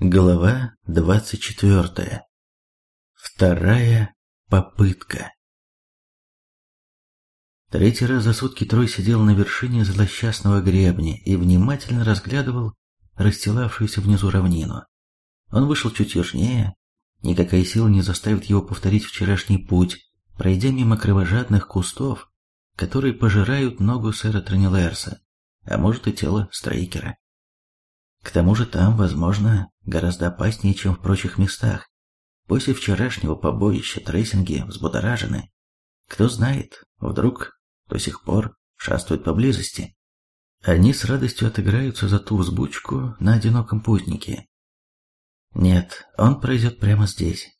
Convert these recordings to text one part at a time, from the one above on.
Глава двадцать четвертая. Вторая попытка. Третий раз за сутки Трой сидел на вершине злосчастного гребня и внимательно разглядывал расстилавшуюся внизу равнину. Он вышел чуть южнее, никакая сила не заставит его повторить вчерашний путь, пройдя мимо кровожадных кустов, которые пожирают ногу сэра Тронилерса, а может и тело Стрейкера. К тому же там, возможно, гораздо опаснее, чем в прочих местах. После вчерашнего побоища трейсинги взбудоражены. Кто знает, вдруг до сих пор шастают поблизости. Они с радостью отыграются за ту взбучку на одиноком путнике. Нет, он пройдет прямо здесь.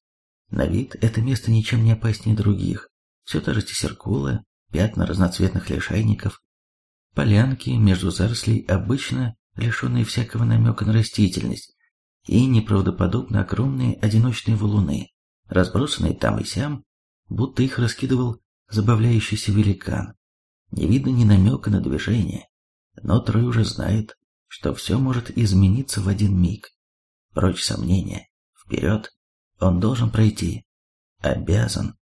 На вид это место ничем не опаснее других. Все та же тесеркула, пятна разноцветных лишайников, полянки между зарослей обычно лишенные всякого намека на растительность, и неправдоподобно огромные одиночные валуны, разбросанные там и сям, будто их раскидывал забавляющийся великан. Не видно ни намека на движение, но Трой уже знает, что все может измениться в один миг. Прочь сомнения, вперед, он должен пройти, обязан.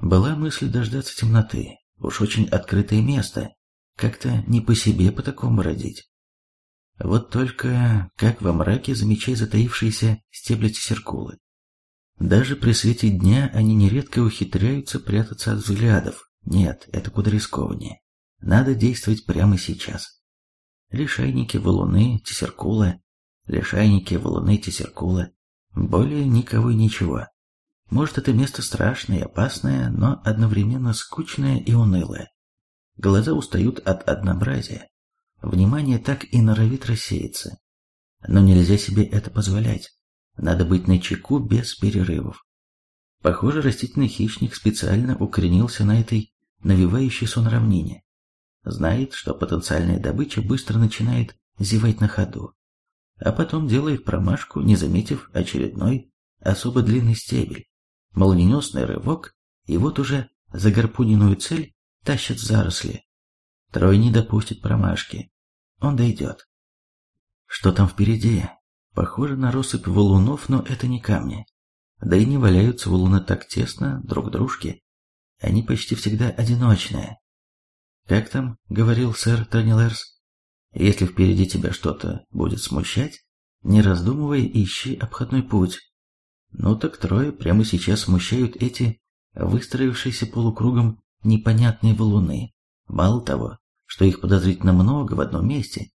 Была мысль дождаться темноты, уж очень открытое место, как-то не по себе по такому родить. Вот только как во мраке замечай затаившиеся стебли тесеркулы. Даже при свете дня они нередко ухитряются прятаться от взглядов. Нет, это куда рискованнее. Надо действовать прямо сейчас. Лишайники, валуны, тесеркула. Лишайники, валуны, тесеркула. Более никого и ничего. Может, это место страшное и опасное, но одновременно скучное и унылое. Глаза устают от однообразия. Внимание так и норовит рассеяться. Но нельзя себе это позволять. Надо быть начеку без перерывов. Похоже, растительный хищник специально укоренился на этой навевающей сон равнине. Знает, что потенциальная добыча быстро начинает зевать на ходу, а потом делает промашку, не заметив очередной особо длинный стебель. Молниеносный рывок, и вот уже за гарпуненную цель тащат заросли. Трой не допустит промашки. Он дойдет. Что там впереди? Похоже на россыпь валунов, но это не камни. Да и не валяются валуны так тесно друг дружке. Они почти всегда одиночные. Как там говорил сэр Танилерс? Если впереди тебя что-то будет смущать, не раздумывая, ищи обходной путь. Ну так трое прямо сейчас смущают эти выстроившиеся полукругом непонятные валуны. Мало того, что их подозрительно много в одном месте.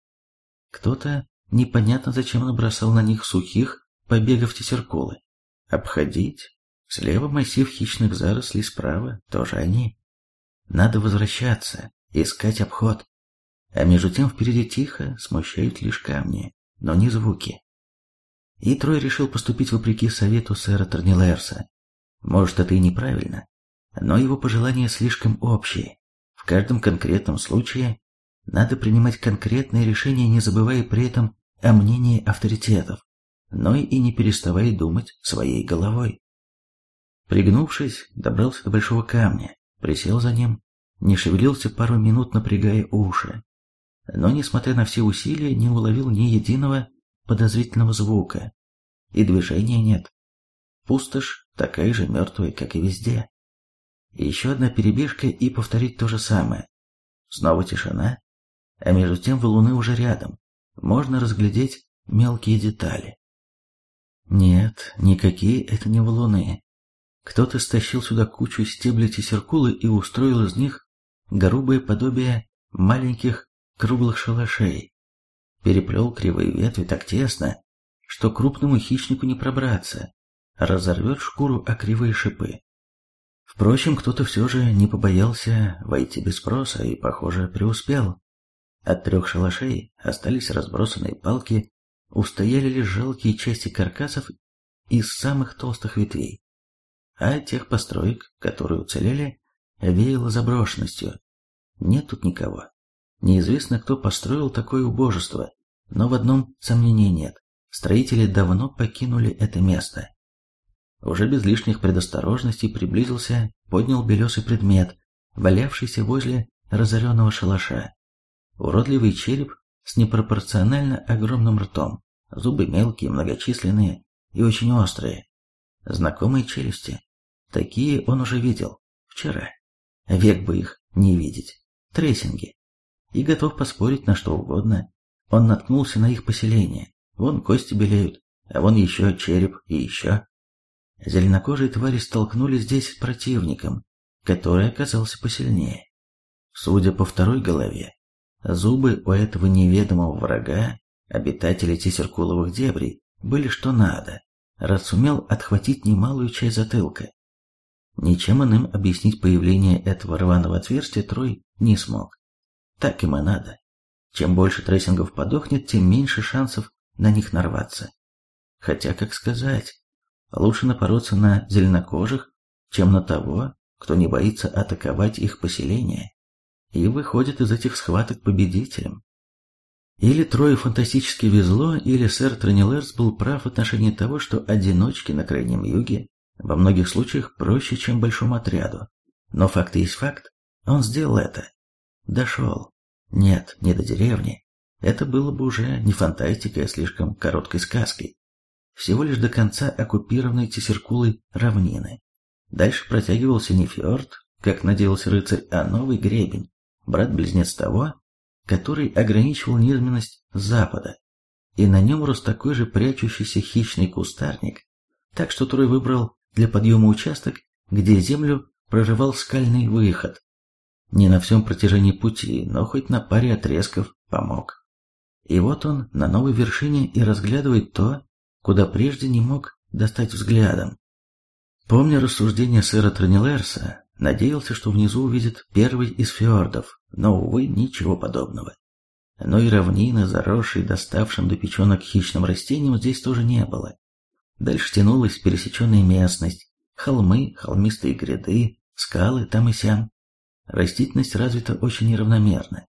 Кто-то непонятно зачем набросал на них сухих побегов тесеркулы. Обходить. Слева массив хищных зарослей, справа тоже они. Надо возвращаться, искать обход. А между тем впереди тихо, смущают лишь камни, но не звуки. И Трой решил поступить вопреки совету сэра Торнилерса. Может, это и неправильно, но его пожелания слишком общие каждом конкретном случае надо принимать конкретные решения, не забывая при этом о мнении авторитетов, но и не переставая думать своей головой. Пригнувшись, добрался до большого камня, присел за ним, не шевелился пару минут, напрягая уши. Но, несмотря на все усилия, не уловил ни единого подозрительного звука. И движения нет. Пустошь такая же мертвая, как и везде. Еще одна перебежка и повторить то же самое. Снова тишина, а между тем валуны уже рядом. Можно разглядеть мелкие детали. Нет, никакие это не валуны. Кто-то стащил сюда кучу стеблей тесеркулы и устроил из них грубое подобие маленьких круглых шалашей. Переплел кривые ветви так тесно, что крупному хищнику не пробраться, разорвет шкуру о кривые шипы. Впрочем, кто-то все же не побоялся войти без спроса и, похоже, преуспел. От трех шалашей остались разбросанные палки, устояли лишь жалкие части каркасов из самых толстых ветвей. А тех построек, которые уцелели, веяло заброшенностью. Нет тут никого. Неизвестно, кто построил такое убожество, но в одном сомнения нет. Строители давно покинули это место. Уже без лишних предосторожностей приблизился, поднял белесый предмет, валявшийся возле разоренного шалаша. Уродливый череп с непропорционально огромным ртом, зубы мелкие, многочисленные и очень острые. Знакомые челюсти. Такие он уже видел. Вчера. Век бы их не видеть. Трессинги. И готов поспорить на что угодно. Он наткнулся на их поселение. Вон кости белеют, а вон еще череп и еще. Зеленокожие твари столкнулись здесь с противником, который оказался посильнее. Судя по второй голове, зубы у этого неведомого врага, обитателей тесеркуловых дебрей, были что надо, раз сумел отхватить немалую часть затылка. Ничем иным объяснить появление этого рваного отверстия Трой не смог. Так им и надо. Чем больше трессингов подохнет, тем меньше шансов на них нарваться. Хотя, как сказать, лучше напороться на зеленокожих, чем на того, кто не боится атаковать их поселение и выходит из этих схваток победителем. Или Трое фантастически везло, или сэр Тронилерс был прав в отношении того, что одиночки на Крайнем Юге во многих случаях проще, чем большому отряду. Но факт есть факт, он сделал это. Дошел. Нет, не до деревни. Это было бы уже не фантастикой, а слишком короткой сказкой. Всего лишь до конца оккупированной Тесеркулой равнины. Дальше протягивался не фьорд, как надеялся рыцарь, а новый гребень, брат-близнец того, который ограничивал низменность запада, и на нем рос такой же прячущийся хищный кустарник, так что Трой выбрал для подъема участок, где землю прорывал скальный выход. Не на всем протяжении пути, но хоть на паре отрезков помог. И вот он на новой вершине и разглядывает то, куда прежде не мог достать взглядом. Помня рассуждения сэра Тронилерса, надеялся, что внизу увидит первый из фьордов, но, увы, ничего подобного. Но и равнины, заросшей доставшим до печенок хищным растением, здесь тоже не было. Дальше тянулась пересеченная местность, холмы, холмистые гряды, скалы там и сям. Растительность развита очень неравномерно,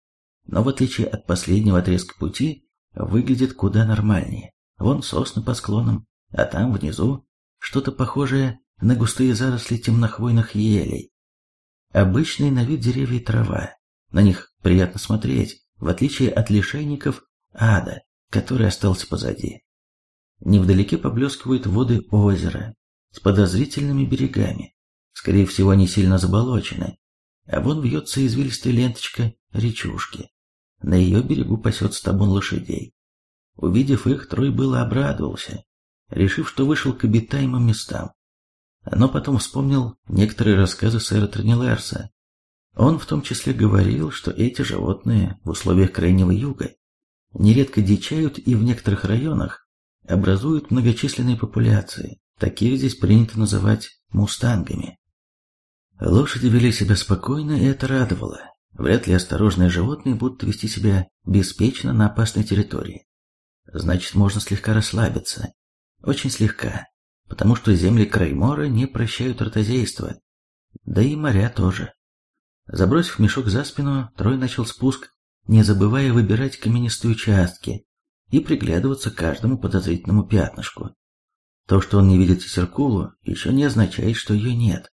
но в отличие от последнего отрезка пути, выглядит куда нормальнее. Вон сосны по склонам, а там внизу что-то похожее на густые заросли темнохвойных елей. Обычные на вид деревья и трава. На них приятно смотреть, в отличие от лишайников ада, который остался позади. Невдалеке поблескивают воды озера с подозрительными берегами. Скорее всего, они сильно заболочены. А вон вьется извилистая ленточка речушки. На ее берегу пасется табун лошадей. Увидев их, Трой было обрадовался, решив, что вышел к обитаемым местам. Но потом вспомнил некоторые рассказы сэра Тронилерса. Он в том числе говорил, что эти животные в условиях Крайнего Юга нередко дичают и в некоторых районах образуют многочисленные популяции. Таких здесь принято называть мустангами. Лошади вели себя спокойно, и это радовало. Вряд ли осторожные животные будут вести себя беспечно на опасной территории. Значит, можно слегка расслабиться. Очень слегка. Потому что земли Краймора не прощают ротозейства. Да и моря тоже. Забросив мешок за спину, Трой начал спуск, не забывая выбирать каменистые участки и приглядываться к каждому подозрительному пятнышку. То, что он не видит Церкулу, еще не означает, что ее нет.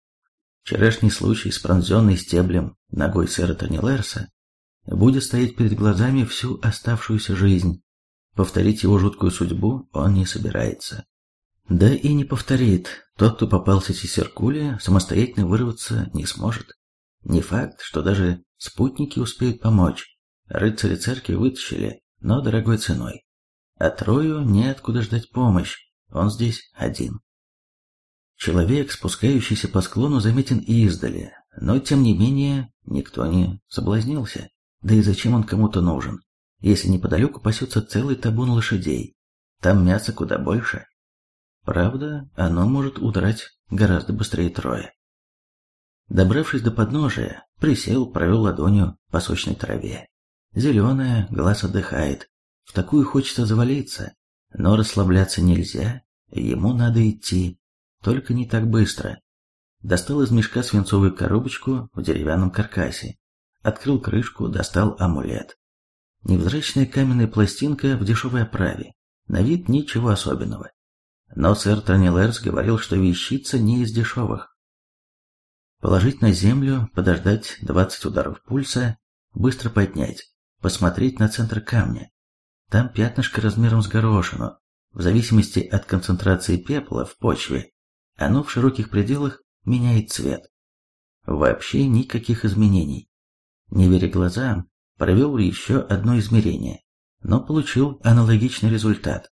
Вчерашний случай с пронзенной стеблем ногой сэра Тонилерса будет стоять перед глазами всю оставшуюся жизнь. Повторить его жуткую судьбу он не собирается. Да и не повторит. Тот, кто попался Церкуле, самостоятельно вырваться не сможет. Не факт, что даже спутники успеют помочь. Рыцари церкви вытащили, но дорогой ценой. А Трою неоткуда ждать помощь, он здесь один. Человек, спускающийся по склону, заметен издали, но тем не менее никто не соблазнился. Да и зачем он кому-то нужен, если неподалеку пасется целый табун лошадей? Там мяса куда больше. Правда, оно может удрать гораздо быстрее Троя. Добравшись до подножия, присел, провел ладонью по сочной траве. Зеленая, глаз отдыхает. В такую хочется завалиться, но расслабляться нельзя, ему надо идти. Только не так быстро. Достал из мешка свинцовую коробочку в деревянном каркасе. Открыл крышку, достал амулет. Невзрачная каменная пластинка в дешевой оправе. На вид ничего особенного. Но сэр Тронилерс говорил, что вещица не из дешевых. Положить на землю, подождать 20 ударов пульса, быстро поднять, посмотреть на центр камня. Там пятнышко размером с горошину. В зависимости от концентрации пепла в почве, оно в широких пределах меняет цвет. Вообще никаких изменений. Не веря глазам, провел еще одно измерение, но получил аналогичный результат.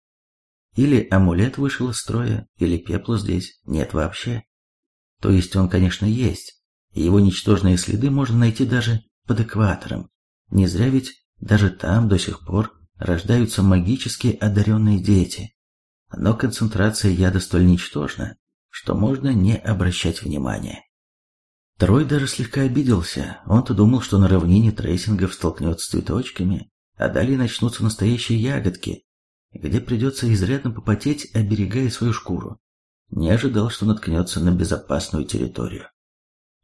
Или амулет вышел из строя, или пепла здесь нет вообще. То есть он, конечно, есть, его ничтожные следы можно найти даже под экватором. Не зря ведь даже там до сих пор рождаются магически одаренные дети. Но концентрация яда столь ничтожна, что можно не обращать внимания. Трой даже слегка обиделся, он-то думал, что на равнине трейсингов столкнется с цветочками, а далее начнутся настоящие ягодки, где придется изрядно попотеть, оберегая свою шкуру. Не ожидал, что наткнется на безопасную территорию.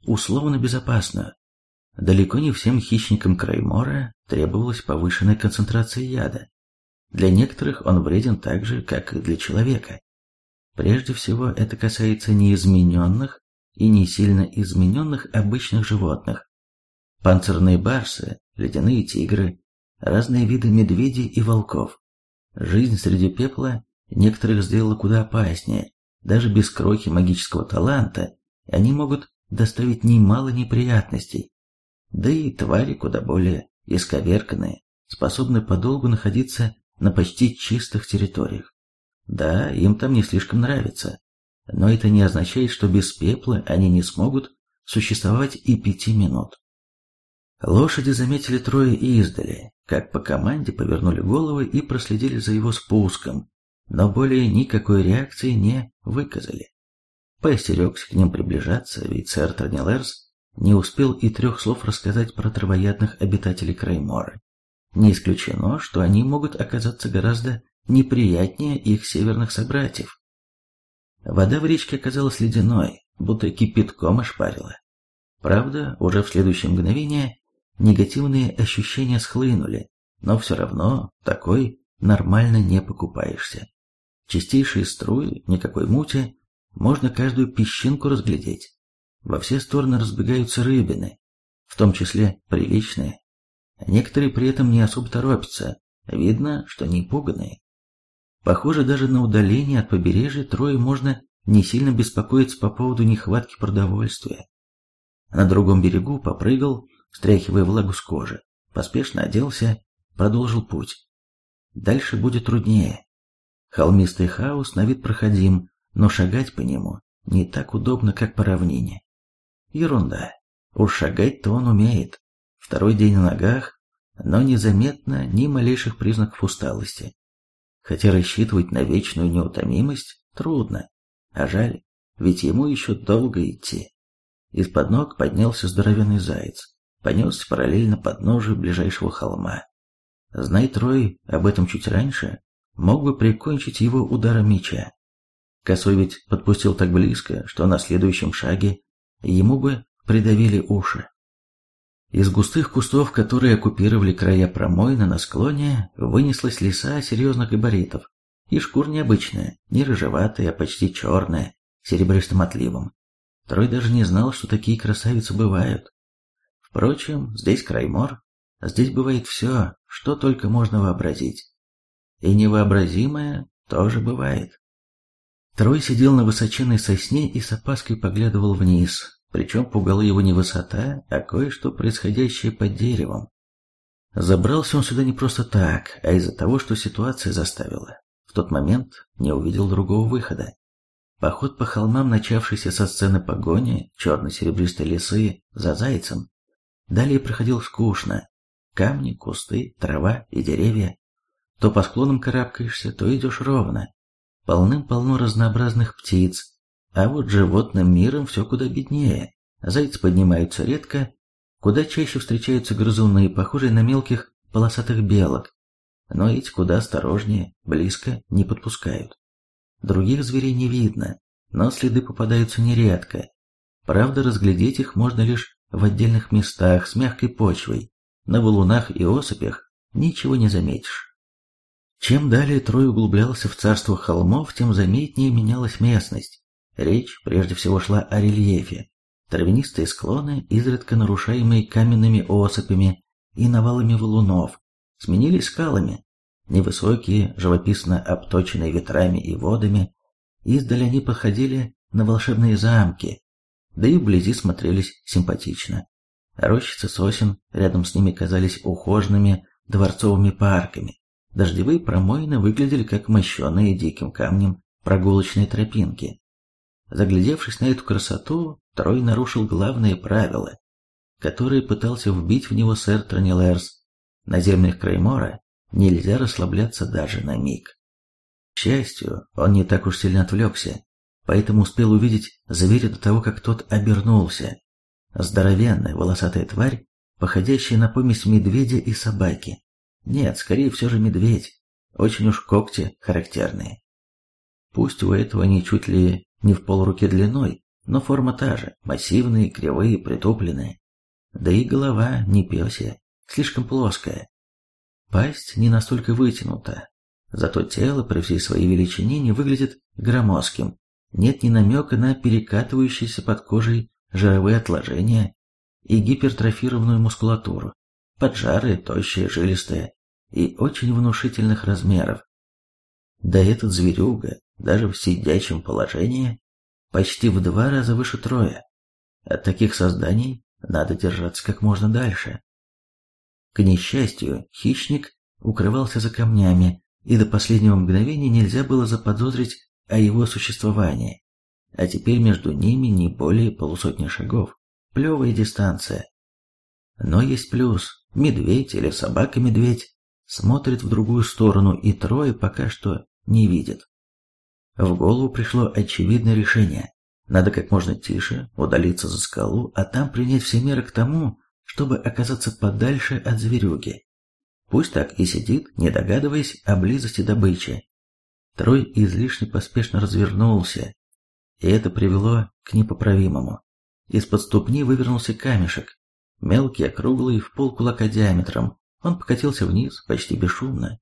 Условно безопасную. Далеко не всем хищникам Краймора требовалась повышенная концентрация яда. Для некоторых он вреден так же, как и для человека. Прежде всего, это касается неизмененных и не сильно измененных обычных животных. Панцирные барсы, ледяные тигры, разные виды медведей и волков. Жизнь среди пепла некоторых сделала куда опаснее. Даже без крохи магического таланта они могут доставить немало неприятностей. Да и твари куда более исковерканные, способны подолгу находиться на почти чистых территориях. Да, им там не слишком нравится, но это не означает, что без пепла они не смогут существовать и пяти минут. Лошади заметили трое издали, как по команде повернули головы и проследили за его спуском, но более никакой реакции не выказали. Поостерегся к ним приближаться, ведь сэр Тронилерс не успел и трех слов рассказать про травоядных обитателей Краймора. Не исключено, что они могут оказаться гораздо неприятнее их северных собратьев. Вода в речке оказалась ледяной, будто кипятком ошпарила. Правда, уже в следующее мгновение негативные ощущения схлынули, но все равно такой нормально не покупаешься. Чистейшие струи, никакой мути, можно каждую песчинку разглядеть. Во все стороны разбегаются рыбины, в том числе приличные. Некоторые при этом не особо торопятся, видно, что не пуганные. Похоже, даже на удалении от побережья трое можно не сильно беспокоиться по поводу нехватки продовольствия. На другом берегу попрыгал, стряхивая влагу с кожи, поспешно оделся, продолжил путь. Дальше будет труднее. Холмистый хаос на вид проходим, но шагать по нему не так удобно, как по равнине. Ерунда. Уж шагать-то он умеет. Второй день на ногах, но незаметно ни малейших признаков усталости хотя рассчитывать на вечную неутомимость трудно. А жаль, ведь ему еще долго идти. Из-под ног поднялся здоровенный заяц, понесся параллельно подножию ближайшего холма. Знай Трой об этом чуть раньше, мог бы прикончить его ударом меча. Косой ведь подпустил так близко, что на следующем шаге ему бы придавили уши. Из густых кустов, которые оккупировали края промойна на склоне, вынеслась лиса серьезных габаритов. И шкур необычная, не рыжеватая, а почти черная, серебристым отливом. Трой даже не знал, что такие красавицы бывают. Впрочем, здесь Краймор, здесь бывает все, что только можно вообразить. И невообразимое тоже бывает. Трой сидел на высоченной сосне и с опаской поглядывал вниз, причем пугала его не высота, а кое-что происходящее под деревом. Забрался он сюда не просто так, а из-за того, что ситуация заставила. В тот момент не увидел другого выхода. Поход по холмам, начавшийся со сцены погони черно-серебристой лисы за зайцем, далее проходил скучно. Камни, кусты, трава и деревья. То по склонам карабкаешься, то идешь ровно. Полным-полно разнообразных птиц, а вот животным миром все куда беднее. Зайцы поднимаются редко, куда чаще встречаются грызуны, похожие на мелких полосатых белок. Но эти куда осторожнее, близко не подпускают. Других зверей не видно, но следы попадаются нередко. Правда, разглядеть их можно лишь в отдельных местах с мягкой почвой. На валунах и осыпях ничего не заметишь. Чем далее Трой углублялся в царство холмов, тем заметнее менялась местность. Речь прежде всего шла о рельефе. Травянистые склоны, изредка нарушаемые каменными осыпями и навалами валунов, сменились скалами. невысокие, живописно обточенные ветрами и водами, издали они походили на волшебные замки, да и вблизи смотрелись симпатично. Рощицы сосен рядом с ними казались ухоженными дворцовыми парками. Дождевые промоины выглядели как мощенные диким камнем прогулочные тропинки. Заглядевшись на эту красоту, Трой нарушил главные правила, которые пытался вбить в него сэр Тронилерс. На землях Креймора нельзя расслабляться даже на миг. К счастью, он не так уж сильно отвлекся, поэтому успел увидеть зверя до того, как тот обернулся. Здоровенная волосатая тварь, походящая на помесь медведя и собаки. Нет, скорее все же медведь. Очень уж когти характерные. Пусть у этого они чуть ли не в полруки длиной, но форма та же, массивные, кривые, притупленные. Да и голова не пёсья, слишком плоская. Пасть не настолько вытянута, зато тело при всей своей величине не выглядит громоздким. Нет ни намека на перекатывающиеся под кожей жировые отложения и гипертрофированную мускулатуру, поджарые, тощие, жилистые и очень внушительных размеров. Да этот зверюга, даже в сидячем положении, почти в два раза выше троя. От таких созданий надо держаться как можно дальше. К несчастью, хищник укрывался за камнями, и до последнего мгновения нельзя было заподозрить о его существовании. А теперь между ними не более полусотни шагов. Плевая дистанция. Но есть плюс. Медведь или собака-медведь смотрит в другую сторону, и трое пока что не видят. В голову пришло очевидное решение. Надо как можно тише удалиться за скалу, а там принять все меры к тому, чтобы оказаться подальше от зверюги. Пусть так и сидит, не догадываясь о близости добычи. Трой излишне поспешно развернулся, и это привело к непоправимому. Из-под ступни вывернулся камешек, мелкий, округлый, в полкулака диаметром. Он покатился вниз, почти бесшумно.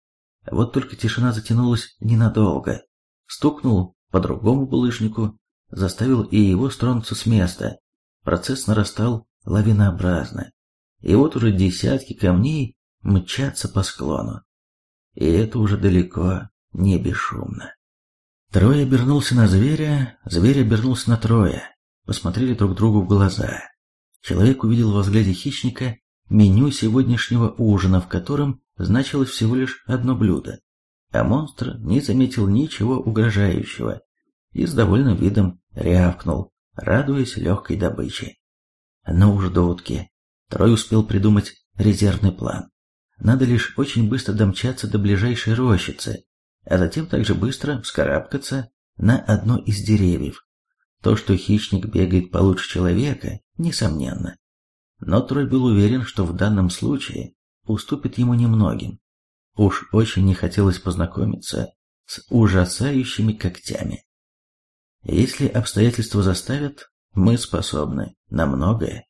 Вот только тишина затянулась ненадолго. Стукнул по другому булыжнику, заставил и его стронуться с места. Процесс нарастал лавинообразно. И вот уже десятки камней мчатся по склону. И это уже далеко не бесшумно. Трое обернулся на зверя, зверь обернулся на Троя. Посмотрели друг другу в глаза. Человек увидел во взгляде хищника меню сегодняшнего ужина, в котором значилось всего лишь одно блюдо. А монстр не заметил ничего угрожающего и с довольным видом рявкнул, радуясь легкой добыче. Ну уж до утки. Трой успел придумать резервный план. Надо лишь очень быстро домчаться до ближайшей рощицы, а затем также быстро вскарабкаться на одно из деревьев. То, что хищник бегает получше человека, несомненно. Но Трой был уверен, что в данном случае уступит ему немногим. Уж очень не хотелось познакомиться с ужасающими когтями. Если обстоятельства заставят, мы способны на многое.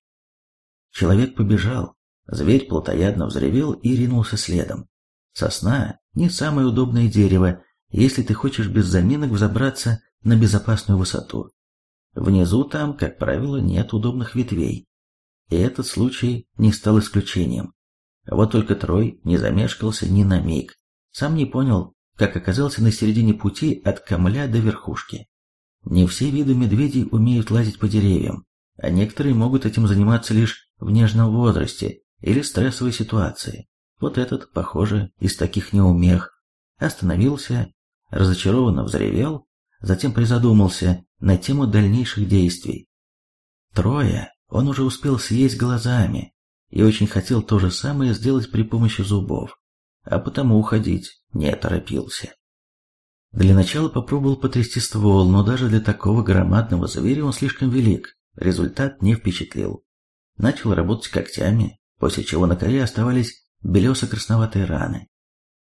Человек побежал, зверь плотоядно взревел и ринулся следом. Сосна – не самое удобное дерево, если ты хочешь без заминок взобраться на безопасную высоту. Внизу там, как правило, нет удобных ветвей. И этот случай не стал исключением. Вот только Трой не замешкался ни на миг. Сам не понял, как оказался на середине пути от камля до верхушки. Не все виды медведей умеют лазить по деревьям, а некоторые могут этим заниматься лишь в нежном возрасте или стрессовой ситуации. Вот этот, похоже, из таких неумех, остановился, разочарованно взревел, затем призадумался на тему дальнейших действий. Трое он уже успел съесть глазами и очень хотел то же самое сделать при помощи зубов, а потому уходить не торопился. Для начала попробовал потрясти ствол, но даже для такого громадного зверя он слишком велик, результат не впечатлил. Начал работать когтями, после чего на коре оставались белесо-красноватые раны.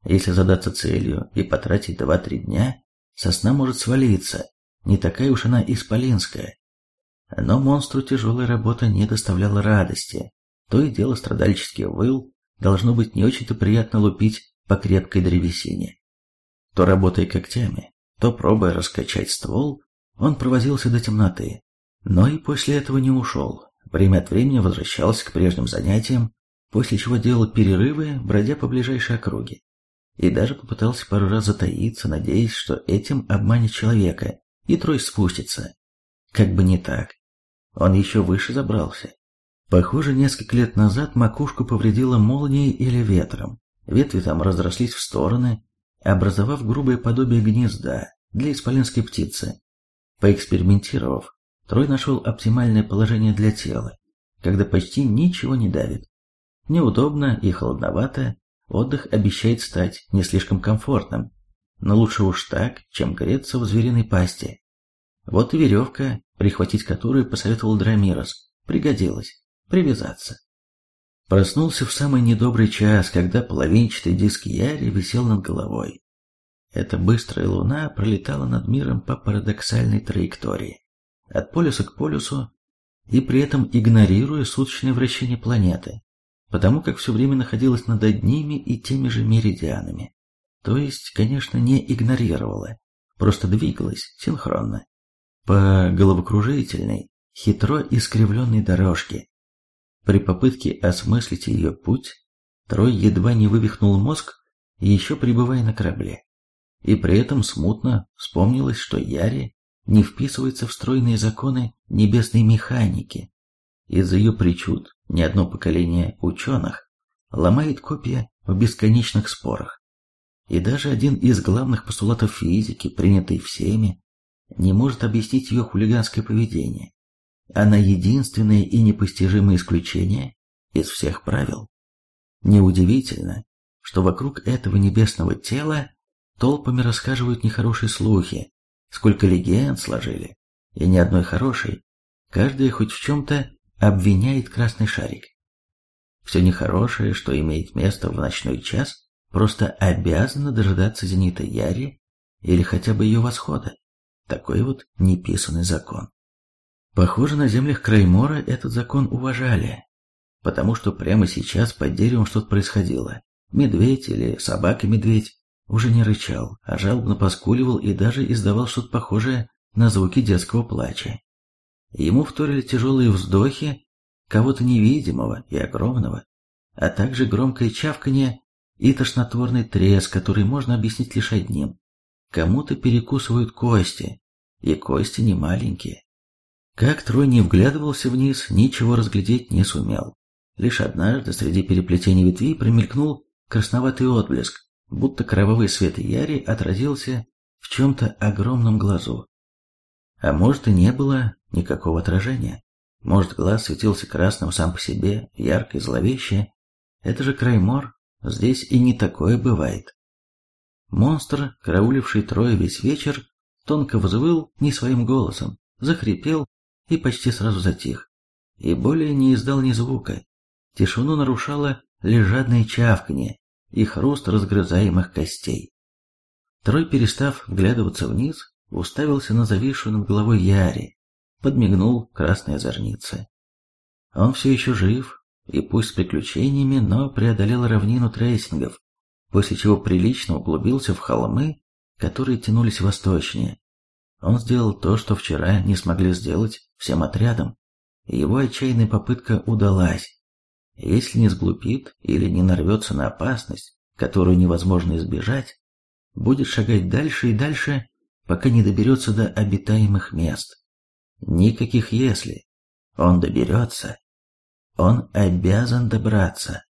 Если задаться целью и потратить 2-3 дня, сосна может свалиться, не такая уж она исполинская. Но монстру тяжелая работа не доставляла радости. То и дело страдальческий выл, должно быть не очень-то приятно лупить по крепкой древесине. То работая когтями, то пробуя раскачать ствол, он провозился до темноты. Но и после этого не ушел. Время от времени возвращался к прежним занятиям, после чего делал перерывы, бродя по ближайшей округе. и даже попытался пару раз затаиться, надеясь, что этим обманет человека, и Трой спустится. Как бы не так. Он еще выше забрался. Похоже, несколько лет назад макушку повредила молнией или ветром. Ветви там разрослись в стороны, образовав грубое подобие гнезда для исполинской птицы. Поэкспериментировав, Трой нашел оптимальное положение для тела, когда почти ничего не давит. Неудобно и холодновато, отдых обещает стать не слишком комфортным, но лучше уж так, чем греться в звериной пасти. Вот и веревка, прихватить которую посоветовал Драмирос, пригодилась, привязаться. Проснулся в самый недобрый час, когда половинчатый диск Яри висел над головой. Эта быстрая луна пролетала над миром по парадоксальной траектории, от полюса к полюсу, и при этом игнорируя суточное вращение планеты, потому как все время находилась над одними и теми же меридианами. То есть, конечно, не игнорировала, просто двигалась синхронно. По головокружительной, хитро искривленной дорожке. При попытке осмыслить ее путь, Трой едва не вывихнул мозг, еще пребывая на корабле. И при этом смутно вспомнилось, что Яри не вписывается в стройные законы небесной механики. Из-за ее причуд ни одно поколение ученых ломает копья в бесконечных спорах. И даже один из главных постулатов физики, принятый всеми, не может объяснить ее хулиганское поведение. Она единственное и непостижимое исключение из всех правил. Неудивительно, что вокруг этого небесного тела толпами рассказывают нехорошие слухи, сколько легенд сложили, и ни одной хорошей, каждая хоть в чем-то обвиняет красный шарик. Все нехорошее, что имеет место в ночной час, просто обязано дожидаться зенита Яри или хотя бы ее восхода. Такой вот неписанный закон. Похоже, на землях Краймора этот закон уважали, потому что прямо сейчас под деревом что-то происходило. Медведь или собака-медведь уже не рычал, а жалобно поскуливал и даже издавал что-то похожее на звуки детского плача. Ему вторили тяжелые вздохи кого-то невидимого и огромного, а также громкое чавканье и тошнотворный треск, который можно объяснить лишь одним. Кому-то перекусывают кости, и кости не маленькие. Как Трой не вглядывался вниз, ничего разглядеть не сумел. Лишь однажды среди переплетений ветвей промелькнул красноватый отблеск, будто кровавый свет Яри отразился в чем-то огромном глазу. А может и не было никакого отражения. Может глаз светился красным сам по себе, ярко и зловеще. Это же Краймор, здесь и не такое бывает. Монстр, карауливший трое весь вечер, тонко взвыл не своим голосом, захрипел и почти сразу затих. И более не издал ни звука. Тишину нарушало лишь жадное чавканье, и хруст разгрызаемых костей. Трой, перестав вглядываться вниз, уставился на зависшую над головой Яри, подмигнул красной озорнице. Он все еще жив, и пусть с приключениями, но преодолел равнину трейсингов, после чего прилично углубился в холмы, которые тянулись восточнее. Он сделал то, что вчера не смогли сделать всем отрядом. Его отчаянная попытка удалась. Если не сглупит или не нарвется на опасность, которую невозможно избежать, будет шагать дальше и дальше, пока не доберется до обитаемых мест. Никаких «если». Он доберется. Он обязан добраться.